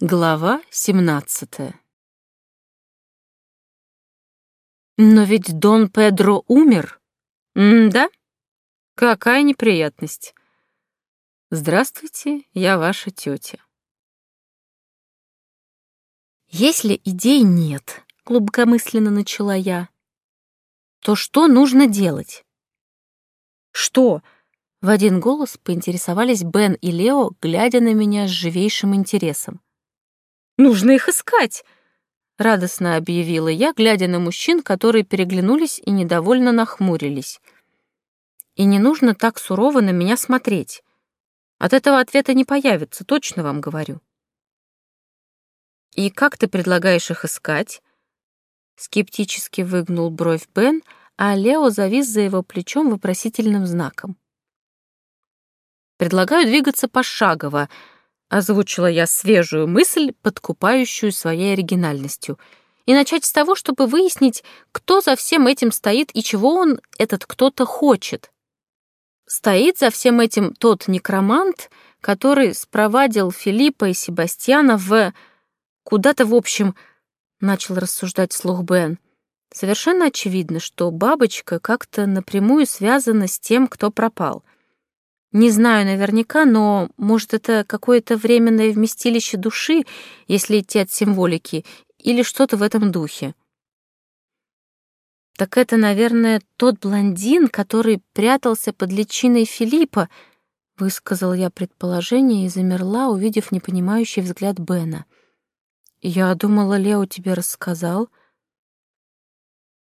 Глава 17 Но ведь Дон Педро умер. М-да? Какая неприятность. Здравствуйте, я ваша тетя. Если идей нет, глубокомысленно начала я, то что нужно делать? Что? В один голос поинтересовались Бен и Лео, глядя на меня с живейшим интересом. Нужно их искать!» — радостно объявила я, глядя на мужчин, которые переглянулись и недовольно нахмурились. «И не нужно так сурово на меня смотреть. От этого ответа не появится, точно вам говорю». «И как ты предлагаешь их искать?» Скептически выгнул бровь Бен, а Лео завис за его плечом вопросительным знаком. «Предлагаю двигаться пошагово», Озвучила я свежую мысль, подкупающую своей оригинальностью. И начать с того, чтобы выяснить, кто за всем этим стоит и чего он, этот кто-то, хочет. Стоит за всем этим тот некромант, который спровадил Филиппа и Себастьяна в... Куда-то, в общем, начал рассуждать слух Бен. Совершенно очевидно, что бабочка как-то напрямую связана с тем, кто пропал — не знаю наверняка, но, может, это какое-то временное вместилище души, если идти от символики, или что-то в этом духе. Так это, наверное, тот блондин, который прятался под личиной Филиппа, высказал я предположение и замерла, увидев непонимающий взгляд Бена. Я думала, Лео тебе рассказал.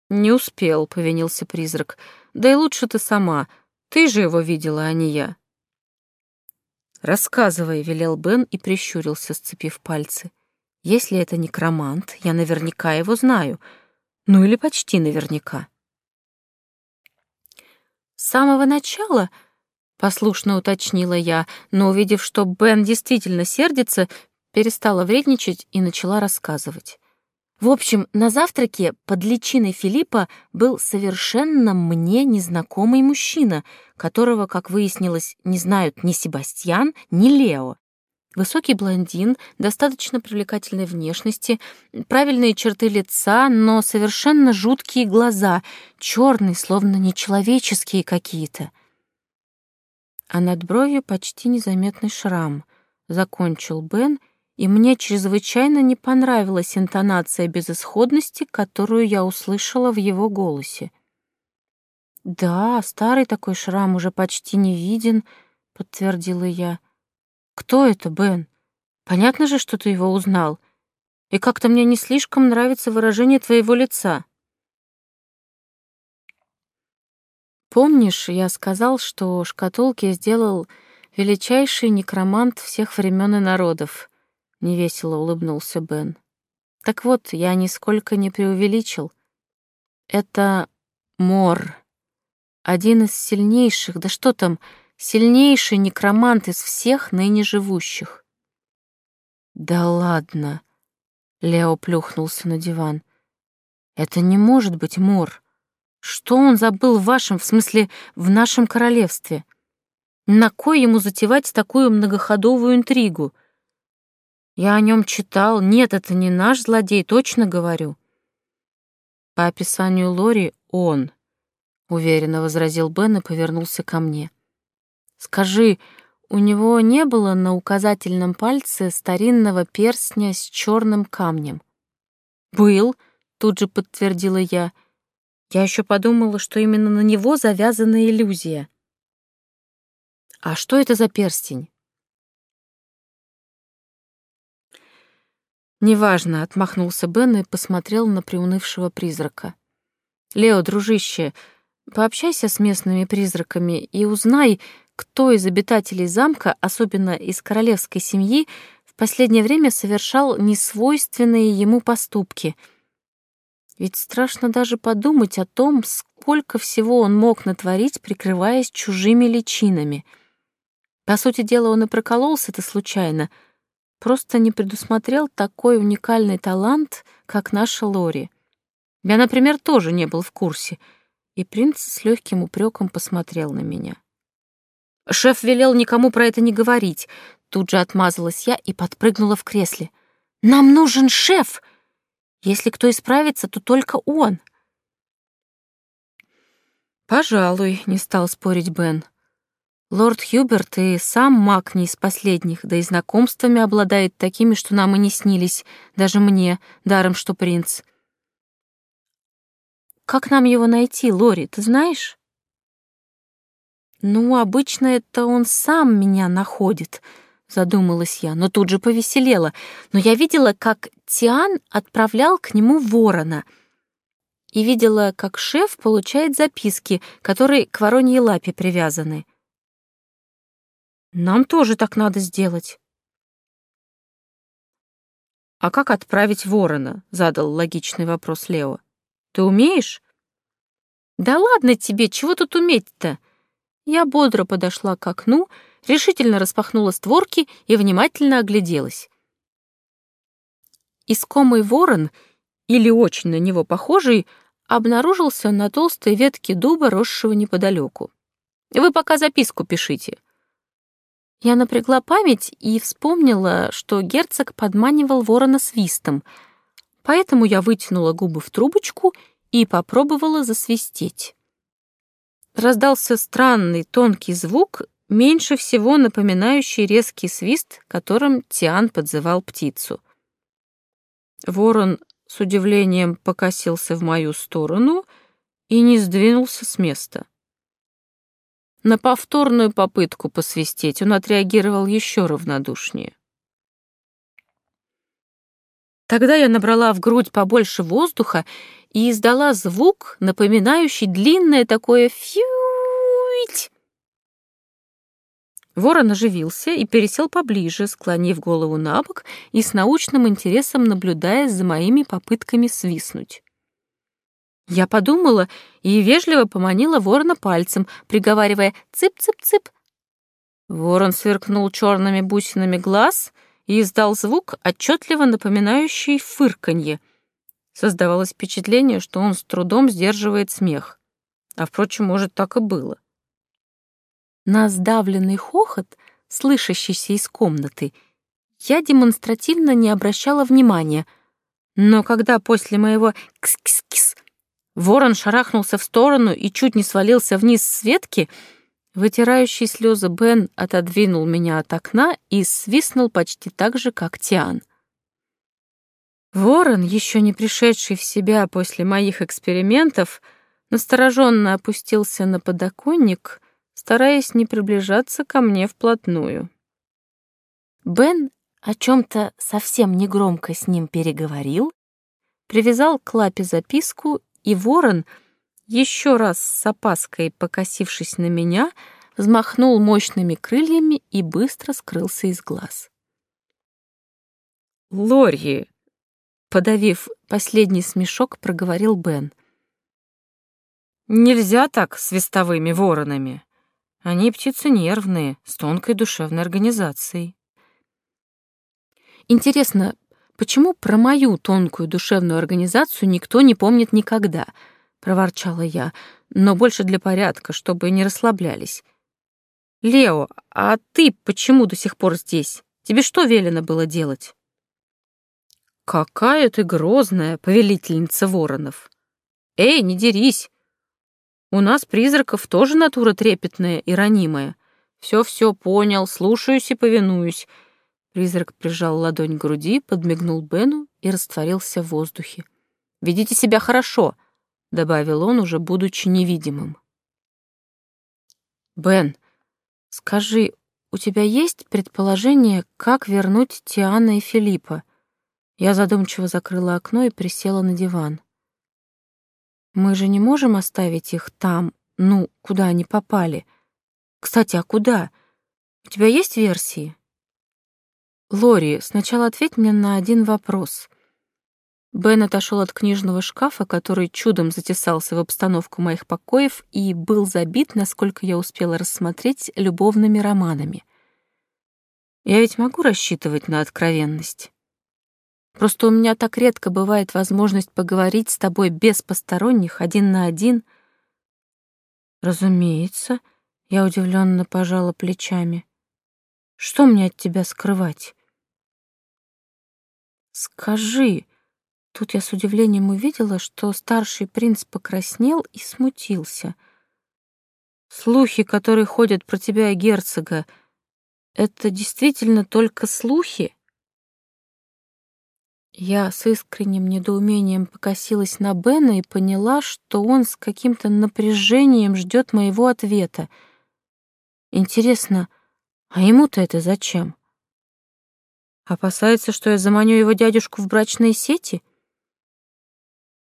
Не успел, повинился призрак. Да и лучше ты сама. Ты же его видела, а не я. «Рассказывай», — велел Бен и прищурился, сцепив пальцы. «Если это некромант, я наверняка его знаю. Ну или почти наверняка». «С самого начала», — послушно уточнила я, но, увидев, что Бен действительно сердится, перестала вредничать и начала рассказывать. В общем, на завтраке под личиной Филиппа был совершенно мне незнакомый мужчина, которого, как выяснилось, не знают ни Себастьян, ни Лео. Высокий блондин, достаточно привлекательной внешности, правильные черты лица, но совершенно жуткие глаза, черные, словно нечеловеческие какие-то. А над бровью почти незаметный шрам. Закончил Бен и мне чрезвычайно не понравилась интонация безысходности, которую я услышала в его голосе. «Да, старый такой шрам уже почти не виден», — подтвердила я. «Кто это, Бен? Понятно же, что ты его узнал. И как-то мне не слишком нравится выражение твоего лица». «Помнишь, я сказал, что шкатулки сделал величайший некромант всех времен и народов?» — невесело улыбнулся Бен. «Так вот, я нисколько не преувеличил. Это Мор, один из сильнейших, да что там, сильнейший некромант из всех ныне живущих». «Да ладно!» — Лео плюхнулся на диван. «Это не может быть Мор. Что он забыл в вашем, в смысле, в нашем королевстве? На кой ему затевать такую многоходовую интригу?» Я о нем читал. Нет, это не наш злодей, точно говорю. По описанию Лори он, уверенно возразил Бен и повернулся ко мне. Скажи, у него не было на указательном пальце старинного перстня с черным камнем? Был, тут же подтвердила я. Я еще подумала, что именно на него завязана иллюзия. А что это за перстень? «Неважно», — отмахнулся Бен и посмотрел на приунывшего призрака. «Лео, дружище, пообщайся с местными призраками и узнай, кто из обитателей замка, особенно из королевской семьи, в последнее время совершал несвойственные ему поступки. Ведь страшно даже подумать о том, сколько всего он мог натворить, прикрываясь чужими личинами. По сути дела, он и прокололся-то случайно — просто не предусмотрел такой уникальный талант, как наша Лори. Я, например, тоже не был в курсе, и принц с легким упреком посмотрел на меня. Шеф велел никому про это не говорить, Тут же отмазалась я и подпрыгнула в кресле. «Нам нужен шеф! Если кто исправится, то только он!» «Пожалуй», — не стал спорить Бен. «Лорд Хьюберт и сам маг не из последних, да и знакомствами обладает такими, что нам и не снились, даже мне, даром что принц». «Как нам его найти, Лори, ты знаешь?» «Ну, обычно это он сам меня находит», — задумалась я, но тут же повеселела. Но я видела, как Тиан отправлял к нему ворона — и видела, как шеф получает записки, которые к вороньей лапе привязаны. Нам тоже так надо сделать. А как отправить ворона? задал логичный вопрос Лео. Ты умеешь? Да ладно тебе, чего тут уметь-то? Я бодро подошла к окну, решительно распахнула створки и внимательно огляделась. Искомый ворон — или очень на него похожий, обнаружился на толстой ветке дуба, росшего неподалеку. «Вы пока записку пишите». Я напрягла память и вспомнила, что герцог подманивал ворона свистом, поэтому я вытянула губы в трубочку и попробовала засвистеть. Раздался странный тонкий звук, меньше всего напоминающий резкий свист, которым Тиан подзывал птицу. Ворон с удивлением покосился в мою сторону и не сдвинулся с места. На повторную попытку посвистеть он отреагировал еще равнодушнее. Тогда я набрала в грудь побольше воздуха и издала звук, напоминающий длинное такое «фьють». Ворон оживился и пересел поближе, склонив голову на бок и с научным интересом наблюдая за моими попытками свистнуть. Я подумала и вежливо поманила ворона пальцем, приговаривая «цып-цып-цып». Ворон сверкнул черными бусинами глаз и издал звук, отчетливо напоминающий фырканье. Создавалось впечатление, что он с трудом сдерживает смех. А, впрочем, может, так и было. На сдавленный хохот, слышащийся из комнаты, я демонстративно не обращала внимания, но когда после моего «кс-кс-кс» ворон шарахнулся в сторону и чуть не свалился вниз с ветки, вытирающий слезы Бен отодвинул меня от окна и свистнул почти так же, как Тиан. Ворон, еще не пришедший в себя после моих экспериментов, настороженно опустился на подоконник — стараясь не приближаться ко мне вплотную. Бен о чем-то совсем негромко с ним переговорил, привязал к лапе записку, и ворон, еще раз с опаской покосившись на меня, взмахнул мощными крыльями и быстро скрылся из глаз. «Лори!» — подавив последний смешок, проговорил Бен. «Нельзя так с вестовыми воронами!» Они птицы нервные, с тонкой душевной организацией. Интересно, почему про мою тонкую душевную организацию никто не помнит никогда? Проворчала я, но больше для порядка, чтобы не расслаблялись. Лео, а ты почему до сих пор здесь? Тебе что велено было делать? Какая ты грозная, повелительница воронов. Эй, не дерись, у нас, призраков, тоже натура трепетная и ранимая. Все-все понял, слушаюсь и повинуюсь. Призрак прижал ладонь к груди, подмигнул Бену и растворился в воздухе. «Ведите себя хорошо», — добавил он, уже будучи невидимым. «Бен, скажи, у тебя есть предположение, как вернуть Тиана и Филиппа?» Я задумчиво закрыла окно и присела на диван. Мы же не можем оставить их там, ну, куда они попали. Кстати, а куда? У тебя есть версии? Лори, сначала ответь мне на один вопрос. Бен отошел от книжного шкафа, который чудом затесался в обстановку моих покоев и был забит, насколько я успела рассмотреть, любовными романами. Я ведь могу рассчитывать на откровенность. Просто у меня так редко бывает возможность поговорить с тобой без посторонних, один на один. Разумеется, я удивленно пожала плечами. Что мне от тебя скрывать? Скажи. Тут я с удивлением увидела, что старший принц покраснел и смутился. Слухи, которые ходят про тебя и герцога, это действительно только слухи? Я с искренним недоумением покосилась на Бена и поняла, что он с каким-то напряжением ждет моего ответа. Интересно, а ему-то это зачем? Опасается, что я заманю его дядюшку в брачные сети?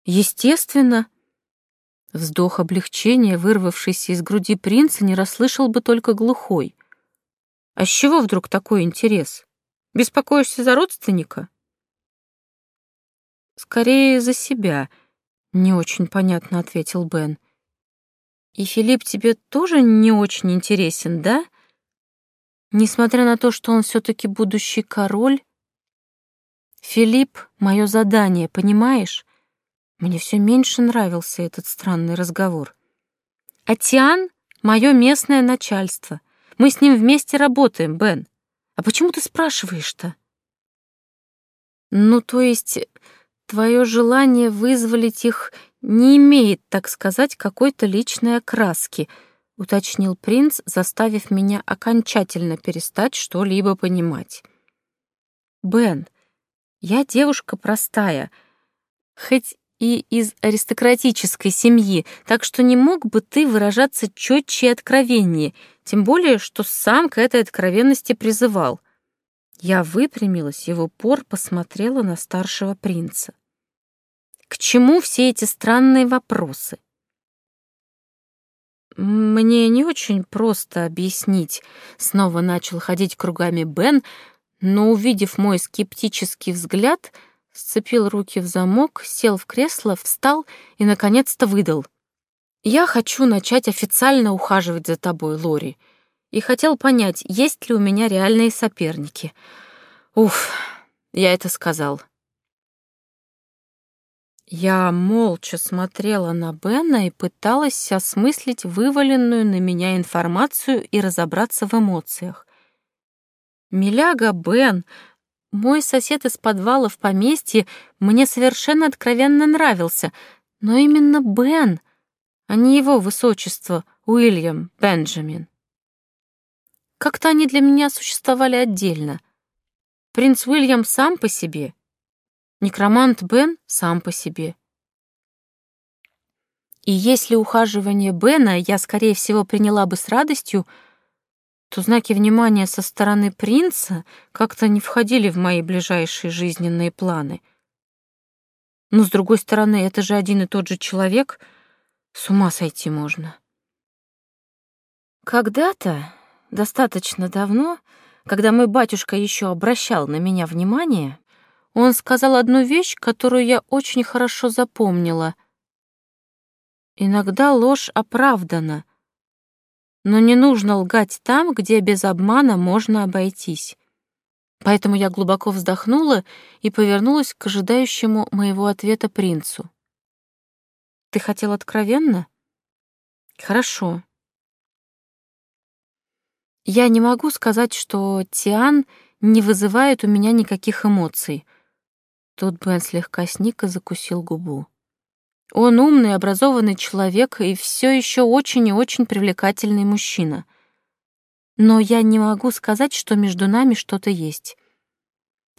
Естественно. Вздох облегчения, вырвавшийся из груди принца, не расслышал бы только глухой. А с чего вдруг такой интерес? Беспокоишься за родственника? Скорее за себя, не очень понятно ответил Бен. И Филипп тебе тоже не очень интересен, да? Несмотря на то, что он все таки будущий король, Филипп — мое задание, понимаешь? Мне все меньше нравился этот странный разговор. А Тиан — мое местное начальство. Мы с ним вместе работаем, Бен. А почему ты спрашиваешь-то? Ну, то есть, твое желание вызволить их не имеет, так сказать, какой-то личной окраски, уточнил принц, заставив меня окончательно перестать что-либо понимать. Бен, я девушка простая, хоть и из аристократической семьи, так что не мог бы ты выражаться четче и откровеннее, тем более, что сам к этой откровенности призывал. Я выпрямилась и в упор посмотрела на старшего принца. К чему все эти странные вопросы? Мне не очень просто объяснить, снова начал ходить кругами Бен, но, увидев мой скептический взгляд, сцепил руки в замок, сел в кресло, встал и, наконец-то, выдал. «Я хочу начать официально ухаживать за тобой, Лори, и хотел понять, есть ли у меня реальные соперники. Уф, я это сказал». Я молча смотрела на Бена и пыталась осмыслить вываленную на меня информацию и разобраться в эмоциях. Миляга Бен, мой сосед из подвала в поместье, мне совершенно откровенно нравился, но именно Бен, а не его высочество Уильям Бенджамин. Как-то они для меня существовали отдельно. Принц Уильям сам по себе — Некромант Бен сам по себе. И если ухаживание Бена я, скорее всего, приняла бы с радостью, то знаки внимания со стороны принца как-то не входили в мои ближайшие жизненные планы. Но, с другой стороны, это же один и тот же человек, с ума сойти можно. Когда-то, достаточно давно, когда мой батюшка еще обращал на меня внимание, он сказал одну вещь, которую я очень хорошо запомнила. Иногда ложь оправдана, но не нужно лгать там, где без обмана можно обойтись. Поэтому я глубоко вздохнула и повернулась к ожидающему моего ответа принцу. «Ты хотел откровенно?» «Хорошо. Я не могу сказать, что Тиан не вызывает у меня никаких эмоций. Тут Бен слегка сник и закусил губу. Он умный, образованный человек и все еще очень и очень привлекательный мужчина. Но я не могу сказать, что между нами что-то есть.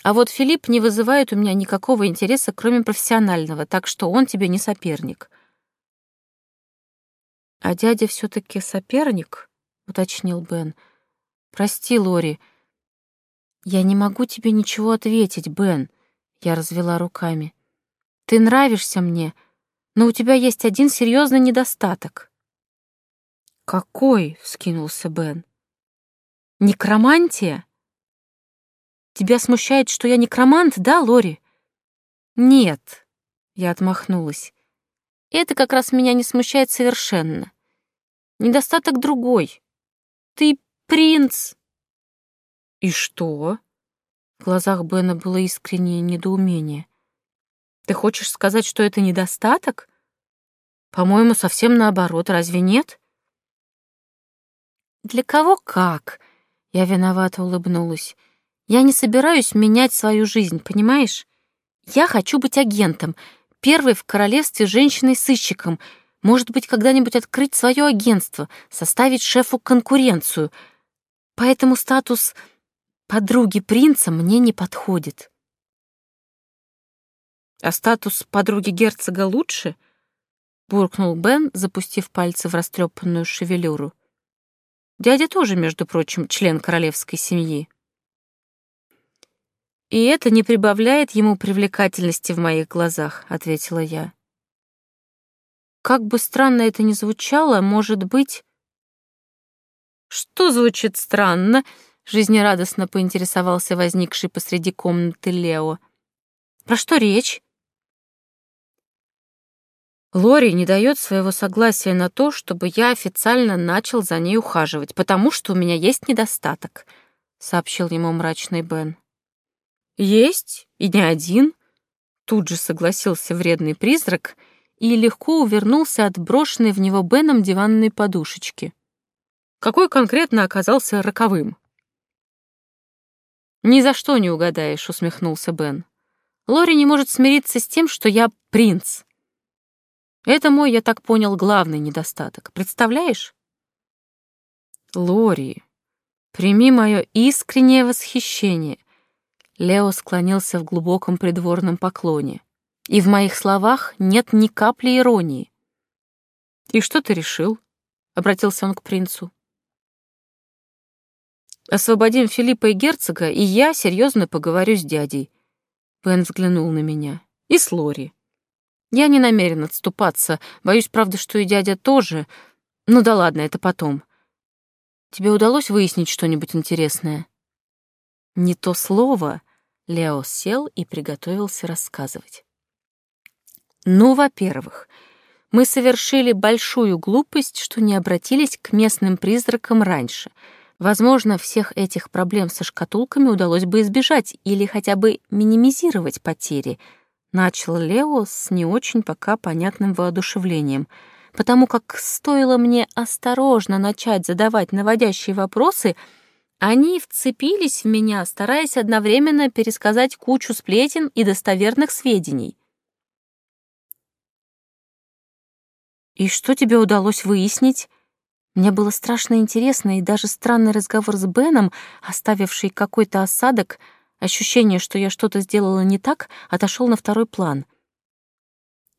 А вот Филипп не вызывает у меня никакого интереса, кроме профессионального, так что он тебе не соперник. А дядя все таки соперник, уточнил Бен. Прости, Лори. Я не могу тебе ничего ответить, Бен. Я развела руками. Ты нравишься мне, но у тебя есть один серьезный недостаток. Какой? вскинулся Бен. Некромантия? Тебя смущает, что я некромант, да, Лори? Нет, я отмахнулась. Это как раз меня не смущает совершенно. Недостаток другой. Ты принц. И что? В глазах Бена было искреннее недоумение. «Ты хочешь сказать, что это недостаток? По-моему, совсем наоборот, разве нет?» «Для кого как?» Я виновато улыбнулась. «Я не собираюсь менять свою жизнь, понимаешь? Я хочу быть агентом, первой в королевстве женщиной-сыщиком, может быть, когда-нибудь открыть свое агентство, составить шефу конкуренцию. Поэтому статус подруги принца мне не подходит». «А статус подруги герцога лучше?» — буркнул Бен, запустив пальцы в растрепанную шевелюру. Дядя тоже, между прочим, член королевской семьи. «И это не прибавляет ему привлекательности в моих глазах», — ответила я. «Как бы странно это ни звучало, может быть...» «Что звучит странно?» — жизнерадостно поинтересовался возникший посреди комнаты Лео. «Про что речь?» Лори не дает своего согласия на то, чтобы я официально начал за ней ухаживать, потому что у меня есть недостаток, сообщил ему мрачный Бен. Есть, и не один, тут же согласился вредный призрак и легко увернулся от брошенной в него Беном диванной подушечки. Какой конкретно оказался роковым? «Ни за что не угадаешь», — усмехнулся Бен. «Лори не может смириться с тем, что я принц. Это мой, я так понял, главный недостаток. Представляешь? Лори, прими мое искреннее восхищение. Лео склонился в глубоком придворном поклоне. И в моих словах нет ни капли иронии. «И что ты решил?» — обратился он к принцу. «Освободим Филиппа и герцога, и я серьезно поговорю с дядей». Бен взглянул на меня. «И с Лори. Я не намерен отступаться. Боюсь, правда, что и дядя тоже. Ну да ладно, это потом. Тебе удалось выяснить что-нибудь интересное? Не то слово. Лео сел и приготовился рассказывать. Ну, во-первых, мы совершили большую глупость, что не обратились к местным призракам раньше. Возможно, всех этих проблем со шкатулками удалось бы избежать или хотя бы минимизировать потери — Начал Лео с не очень пока понятным воодушевлением, потому как стоило мне осторожно начать задавать наводящие вопросы, они вцепились в меня, стараясь одновременно пересказать кучу сплетен и достоверных сведений. «И что тебе удалось выяснить?» Мне было страшно интересно, и даже странный разговор с Беном, оставивший какой-то осадок, Ощущение, что я что-то сделала не так, отошел на второй план.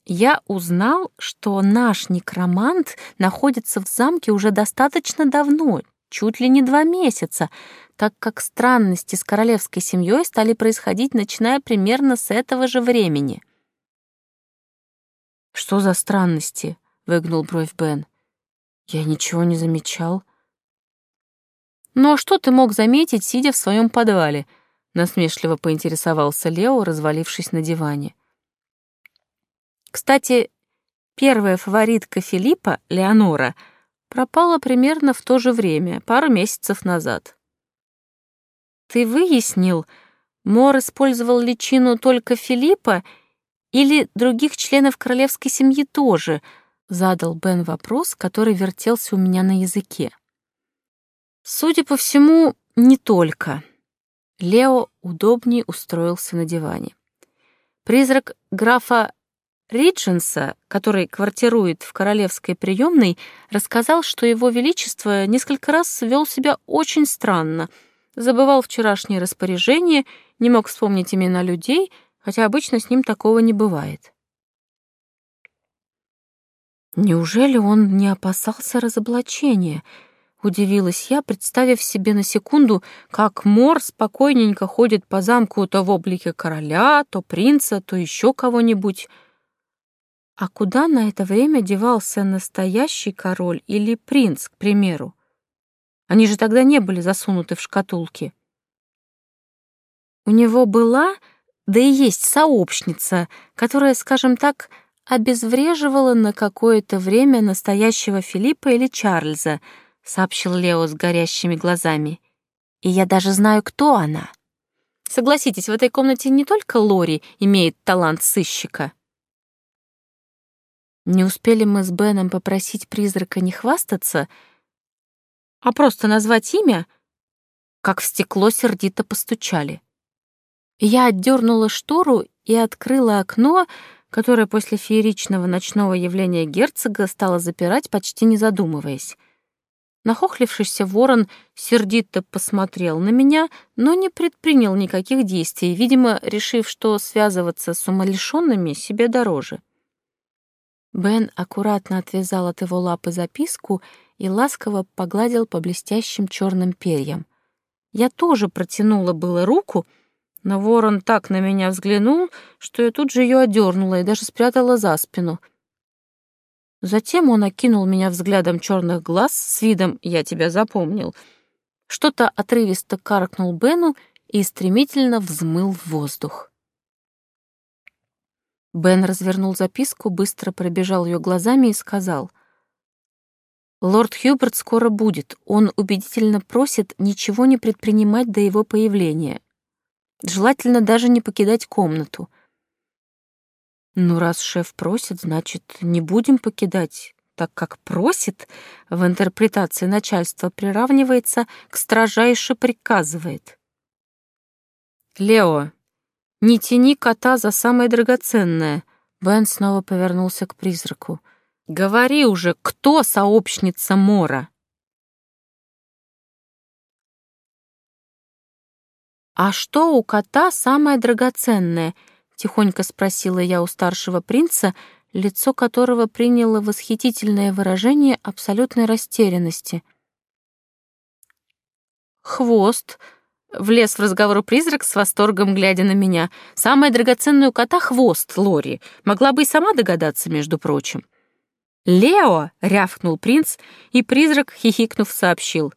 Я узнал, что наш некромант находится в замке уже достаточно давно, чуть ли не два месяца, так как странности с королевской семьей стали происходить, начиная примерно с этого же времени. «Что за странности?» — выгнул бровь Бен. «Я ничего не замечал». «Ну а что ты мог заметить, сидя в своем подвале?» насмешливо поинтересовался Лео, развалившись на диване. Кстати, первая фаворитка Филиппа, Леонора, пропала примерно в то же время, пару месяцев назад. Ты выяснил, Мор использовал личину только Филиппа или других членов королевской семьи тоже? Задал Бен вопрос, который вертелся у меня на языке. Судя по всему, не только. Лео удобнее устроился на диване. Призрак графа Ридженса, который квартирует в королевской приемной, рассказал, что его величество несколько раз вел себя очень странно, забывал вчерашнее распоряжение, не мог вспомнить имена людей, хотя обычно с ним такого не бывает. Неужели он не опасался разоблачения — Удивилась я, представив себе на секунду, как Мор спокойненько ходит по замку то в облике короля, то принца, то еще кого-нибудь. А куда на это время девался настоящий король или принц, к примеру? Они же тогда не были засунуты в шкатулки. У него была, да и есть сообщница, которая, скажем так, обезвреживала на какое-то время настоящего Филиппа или Чарльза — сообщил Лео с горящими глазами. И я даже знаю, кто она. Согласитесь, в этой комнате не только Лори имеет талант сыщика. Не успели мы с Беном попросить призрака не хвастаться, а просто назвать имя, как в стекло сердито постучали. Я отдернула штору и открыла окно, которое после фееричного ночного явления герцога стало запирать, почти не задумываясь. Нахохлившийся ворон сердито посмотрел на меня, но не предпринял никаких действий, видимо, решив, что связываться с умалишенными себе дороже. Бен аккуратно отвязал от его лапы записку и ласково погладил по блестящим черным перьям. Я тоже протянула было руку, но ворон так на меня взглянул, что я тут же ее одернула и даже спрятала за спину — Затем он окинул меня взглядом черных глаз с видом «я тебя запомнил». Что-то отрывисто каркнул Бену и стремительно взмыл в воздух. Бен развернул записку, быстро пробежал ее глазами и сказал. «Лорд Хьюберт скоро будет. Он убедительно просит ничего не предпринимать до его появления. Желательно даже не покидать комнату. Ну, раз шеф просит, значит, не будем покидать, так как просит в интерпретации начальства приравнивается к строжайше приказывает. Лео, не тяни кота за самое драгоценное. Бен снова повернулся к призраку. Говори уже, кто сообщница Мора? А что у кота самое драгоценное —— тихонько спросила я у старшего принца, лицо которого приняло восхитительное выражение абсолютной растерянности. «Хвост», — влез в разговор призрак с восторгом, глядя на меня. «Самое драгоценное у кота — хвост, Лори. Могла бы и сама догадаться, между прочим». «Лео!» — рявкнул принц, и призрак, хихикнув, сообщил.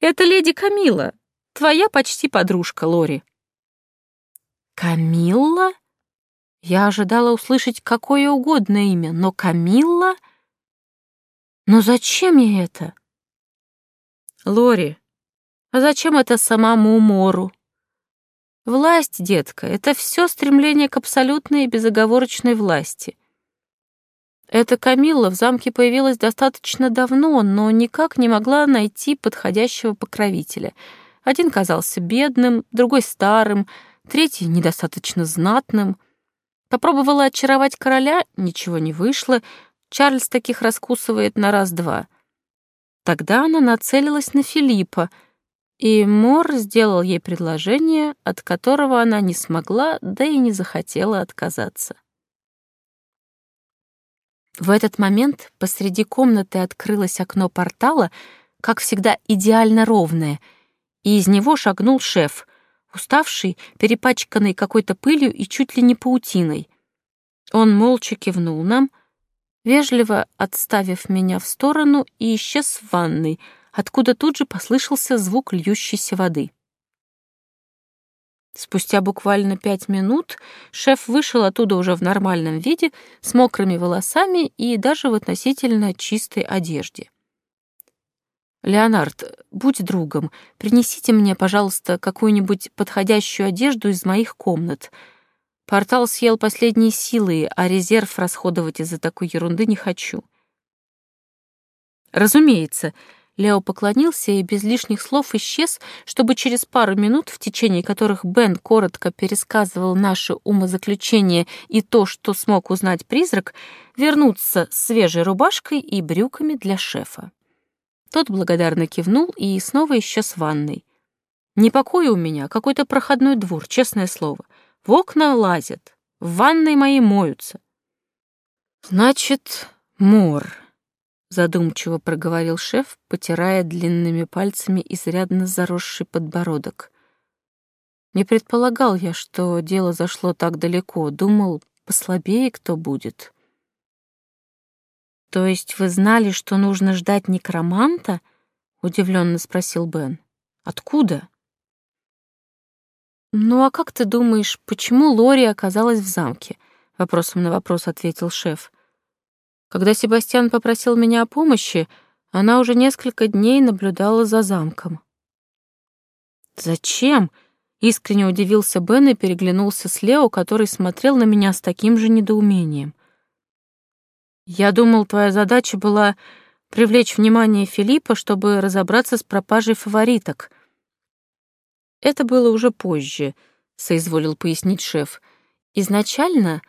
«Это леди Камила, твоя почти подружка, Лори». Камилла? Я ожидала услышать какое угодно имя, но Камилла? Но зачем ей это? Лори, а зачем это самому Мору? Власть, детка, это все стремление к абсолютной и безоговорочной власти. Эта Камилла в замке появилась достаточно давно, но никак не могла найти подходящего покровителя. Один казался бедным, другой старым, третий — недостаточно знатным. Попробовала очаровать короля, ничего не вышло, Чарльз таких раскусывает на раз-два. Тогда она нацелилась на Филиппа, и Мор сделал ей предложение, от которого она не смогла, да и не захотела отказаться. В этот момент посреди комнаты открылось окно портала, как всегда идеально ровное, и из него шагнул шеф, уставший, перепачканный какой-то пылью и чуть ли не паутиной. Он молча кивнул нам, вежливо отставив меня в сторону и исчез в ванной, откуда тут же послышался звук льющейся воды. Спустя буквально пять минут шеф вышел оттуда уже в нормальном виде, с мокрыми волосами и даже в относительно чистой одежде. «Леонард, будь другом, принесите мне, пожалуйста, какую-нибудь подходящую одежду из моих комнат. Портал съел последние силы, а резерв расходовать из-за такой ерунды не хочу». «Разумеется», Лео поклонился и без лишних слов исчез, чтобы через пару минут, в течение которых Бен коротко пересказывал наши умозаключения и то, что смог узнать призрак, вернуться с свежей рубашкой и брюками для шефа. Тот благодарно кивнул и снова исчез в ванной. Не покой у меня, какой-то проходной двор, честное слово. В окна лазят, в ванной моей моются. Значит, мор, задумчиво проговорил шеф, потирая длинными пальцами изрядно заросший подбородок. Не предполагал я, что дело зашло так далеко, думал, послабее кто будет. «То есть вы знали, что нужно ждать некроманта?» — удивленно спросил Бен. «Откуда?» «Ну а как ты думаешь, почему Лори оказалась в замке?» — вопросом на вопрос ответил шеф. «Когда Себастьян попросил меня о помощи, она уже несколько дней наблюдала за замком». «Зачем?» — искренне удивился Бен и переглянулся с Лео, который смотрел на меня с таким же недоумением. Я думал, твоя задача была привлечь внимание Филиппа, чтобы разобраться с пропажей фавориток. Это было уже позже, соизволил пояснить шеф. Изначально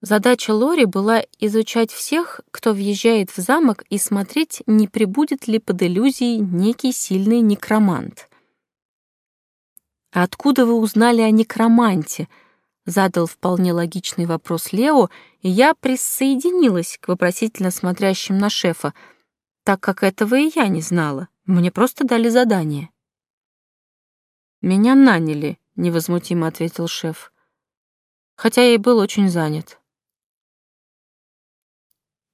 задача Лори была изучать всех, кто въезжает в замок, и смотреть, не прибудет ли под иллюзией некий сильный некромант. «А откуда вы узнали о некроманте?» — задал вполне логичный вопрос Лео, и я присоединилась к вопросительно смотрящим на шефа, так как этого и я не знала. Мне просто дали задание. «Меня наняли», — невозмутимо ответил шеф, хотя я и был очень занят.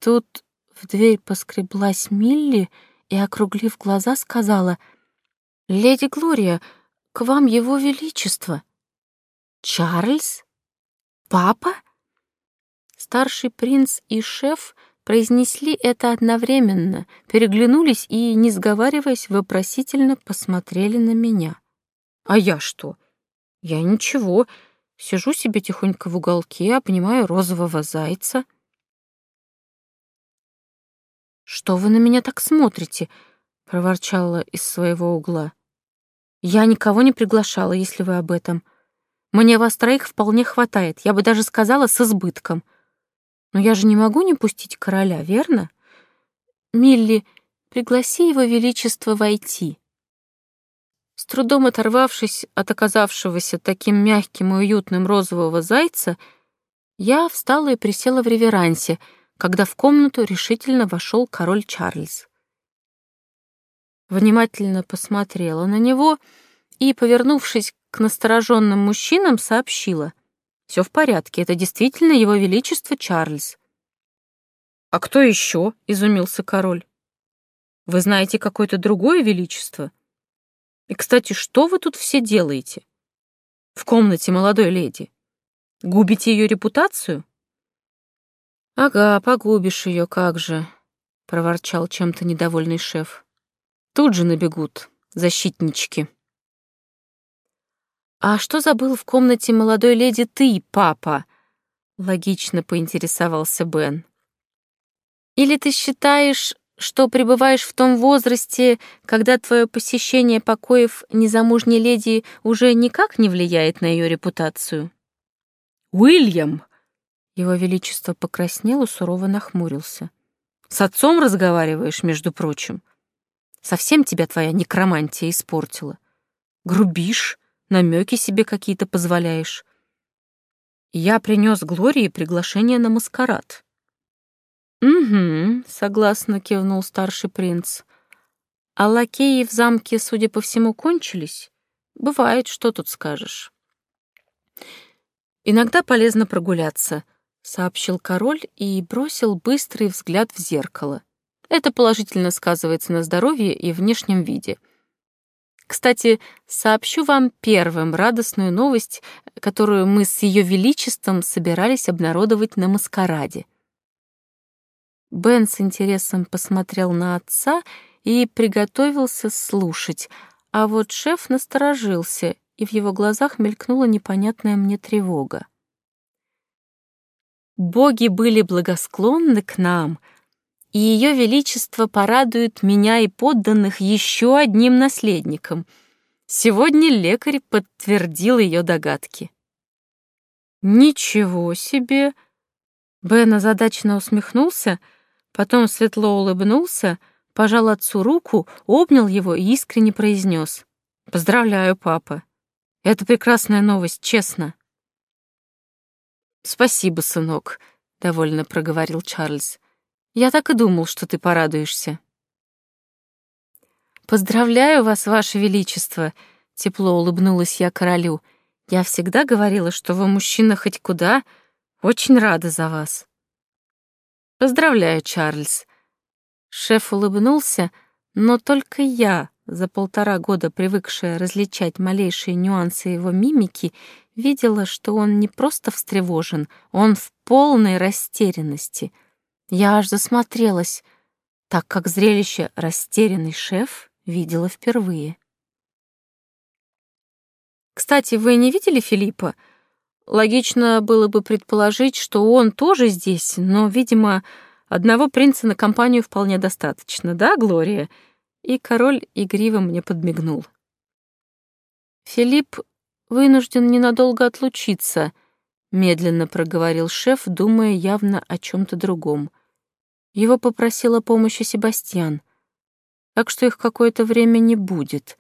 Тут в дверь поскреблась Милли и, округлив глаза, сказала, «Леди Глория, к вам его величество». «Чарльз? Папа?» Старший принц и шеф произнесли это одновременно, переглянулись и, не сговариваясь, вопросительно посмотрели на меня. «А я что? Я ничего, сижу себе тихонько в уголке, обнимаю розового зайца». «Что вы на меня так смотрите?» — проворчала из своего угла. «Я никого не приглашала, если вы об этом. Мне вас троих вполне хватает, я бы даже сказала, с избытком. Но я же не могу не пустить короля, верно? Милли, пригласи его величество войти». С трудом оторвавшись от оказавшегося таким мягким и уютным розового зайца, я встала и присела в реверансе, когда в комнату решительно вошел король Чарльз. Внимательно посмотрела на него и, повернувшись к настороженным мужчинам сообщила. «Все в порядке, это действительно его величество Чарльз». «А кто еще?» — изумился король. «Вы знаете какое-то другое величество? И, кстати, что вы тут все делаете? В комнате молодой леди? Губите ее репутацию?» «Ага, погубишь ее, как же», — проворчал чем-то недовольный шеф. «Тут же набегут защитнички». «А что забыл в комнате молодой леди ты, папа?» — логично поинтересовался Бен. «Или ты считаешь, что пребываешь в том возрасте, когда твое посещение покоев незамужней леди уже никак не влияет на ее репутацию?» «Уильям!» Его Величество покраснел и сурово нахмурился. «С отцом разговариваешь, между прочим. Совсем тебя твоя некромантия испортила. Грубишь, намеки себе какие-то позволяешь. Я принес Глории приглашение на маскарад. «Угу», — согласно кивнул старший принц. «А лакеи в замке, судя по всему, кончились? Бывает, что тут скажешь?» «Иногда полезно прогуляться», — сообщил король и бросил быстрый взгляд в зеркало. Это положительно сказывается на здоровье и внешнем виде. Кстати, сообщу вам первым радостную новость, которую мы с Ее Величеством собирались обнародовать на маскараде. Бен с интересом посмотрел на отца и приготовился слушать, а вот шеф насторожился, и в его глазах мелькнула непонятная мне тревога. Боги были благосклонны к нам — и Ее Величество порадует меня и подданных еще одним наследником. Сегодня лекарь подтвердил ее догадки. «Ничего себе!» Бен озадаченно усмехнулся, потом светло улыбнулся, пожал отцу руку, обнял его и искренне произнес. «Поздравляю, папа. Это прекрасная новость, честно». «Спасибо, сынок», — довольно проговорил Чарльз. Я так и думал, что ты порадуешься. Поздравляю вас, ваше величество, тепло улыбнулась я королю. Я всегда говорила, что вы мужчина хоть куда, очень рада за вас. Поздравляю, Чарльз. Шеф улыбнулся, но только я, за полтора года привыкшая различать малейшие нюансы его мимики, видела, что он не просто встревожен, он в полной растерянности — я аж засмотрелась, так как зрелище «Растерянный шеф» видела впервые. Кстати, вы не видели Филиппа? Логично было бы предположить, что он тоже здесь, но, видимо, одного принца на компанию вполне достаточно, да, Глория? И король игриво мне подмигнул. Филипп вынужден ненадолго отлучиться, медленно проговорил шеф, думая явно о чем-то другом. Его попросила помощи Себастьян, так что их какое-то время не будет.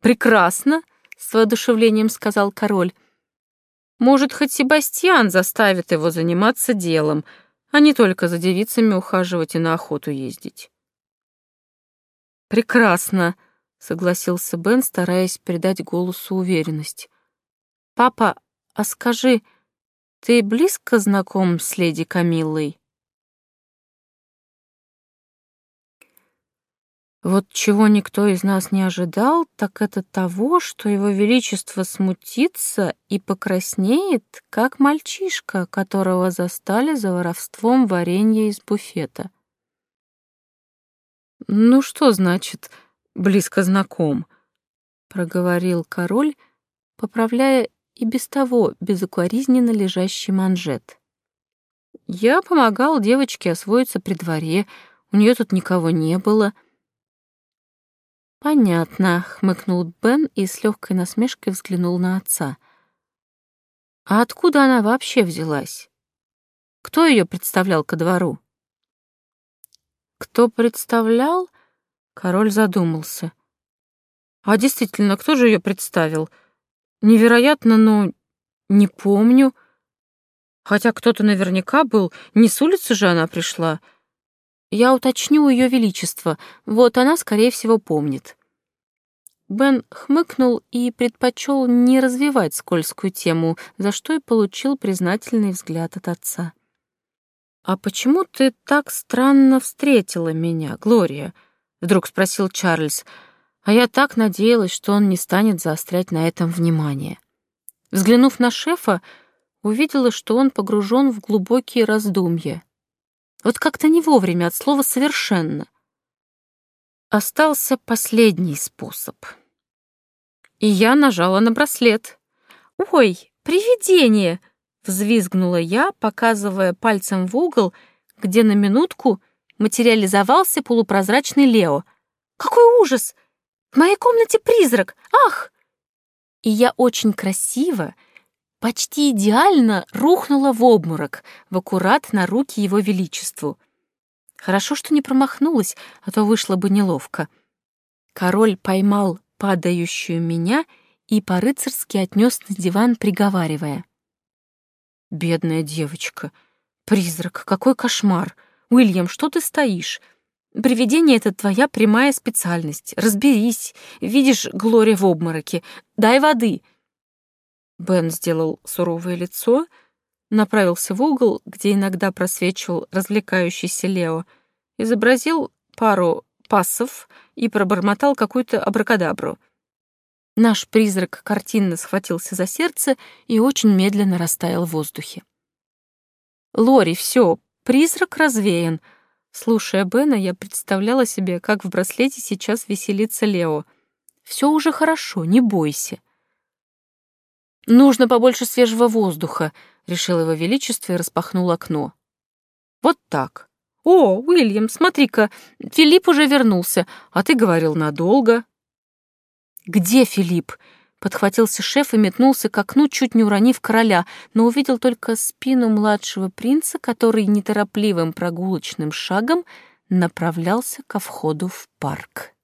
Прекрасно, с воодушевлением сказал король. Может, хоть Себастьян заставит его заниматься делом, а не только за девицами ухаживать и на охоту ездить. Прекрасно, согласился Бен, стараясь придать голосу уверенность. Папа, а скажи, ты близко знаком с леди Камиллой? Вот чего никто из нас не ожидал, так это того, что его величество смутится и покраснеет, как мальчишка, которого застали за воровством варенья из буфета. Ну что значит близко знаком, проговорил король, поправляя и без того безукоризненно лежащий манжет. Я помогал девочке освоиться при дворе, у нее тут никого не было. Понятно, хмыкнул Бен и с легкой насмешкой взглянул на отца. А откуда она вообще взялась? Кто ее представлял ко двору? Кто представлял? Король задумался. А действительно, кто же ее представил? Невероятно, но не помню. Хотя кто-то наверняка был, не с улицы же она пришла. Я уточню ее величество, вот она, скорее всего, помнит. Бен хмыкнул и предпочел не развивать скользкую тему, за что и получил признательный взгляд от отца. «А почему ты так странно встретила меня, Глория?» вдруг спросил Чарльз, а я так надеялась, что он не станет заострять на этом внимание. Взглянув на шефа, увидела, что он погружен в глубокие раздумья. Вот как-то не вовремя от слова «совершенно». Остался последний способ. И я нажала на браслет. «Ой, привидение!» — взвизгнула я, показывая пальцем в угол, где на минутку — материализовался полупрозрачный Лео. «Какой ужас! В моей комнате призрак! Ах!» И я очень красиво, почти идеально рухнула в обморок, в аккурат на руки его величеству. Хорошо, что не промахнулась, а то вышло бы неловко. Король поймал падающую меня и по-рыцарски отнес на диван, приговаривая. «Бедная девочка! Призрак! Какой кошмар!» «Уильям, что ты стоишь? Привидение — это твоя прямая специальность. Разберись. Видишь Глория в обмороке. Дай воды». Бен сделал суровое лицо, направился в угол, где иногда просвечивал развлекающийся Лео, изобразил пару пассов и пробормотал какую-то абракадабру. Наш призрак картинно схватился за сердце и очень медленно растаял в воздухе. «Лори, все, Призрак развеян. Слушая Бена, я представляла себе, как в браслете сейчас веселится Лео. Все уже хорошо, не бойся. Нужно побольше свежего воздуха, решил его величество и распахнул окно. Вот так. О, Уильям, смотри-ка, Филипп уже вернулся, а ты говорил надолго. Где Филипп? Подхватился шеф и метнулся к окну, чуть не уронив короля, но увидел только спину младшего принца, который неторопливым прогулочным шагом направлялся ко входу в парк.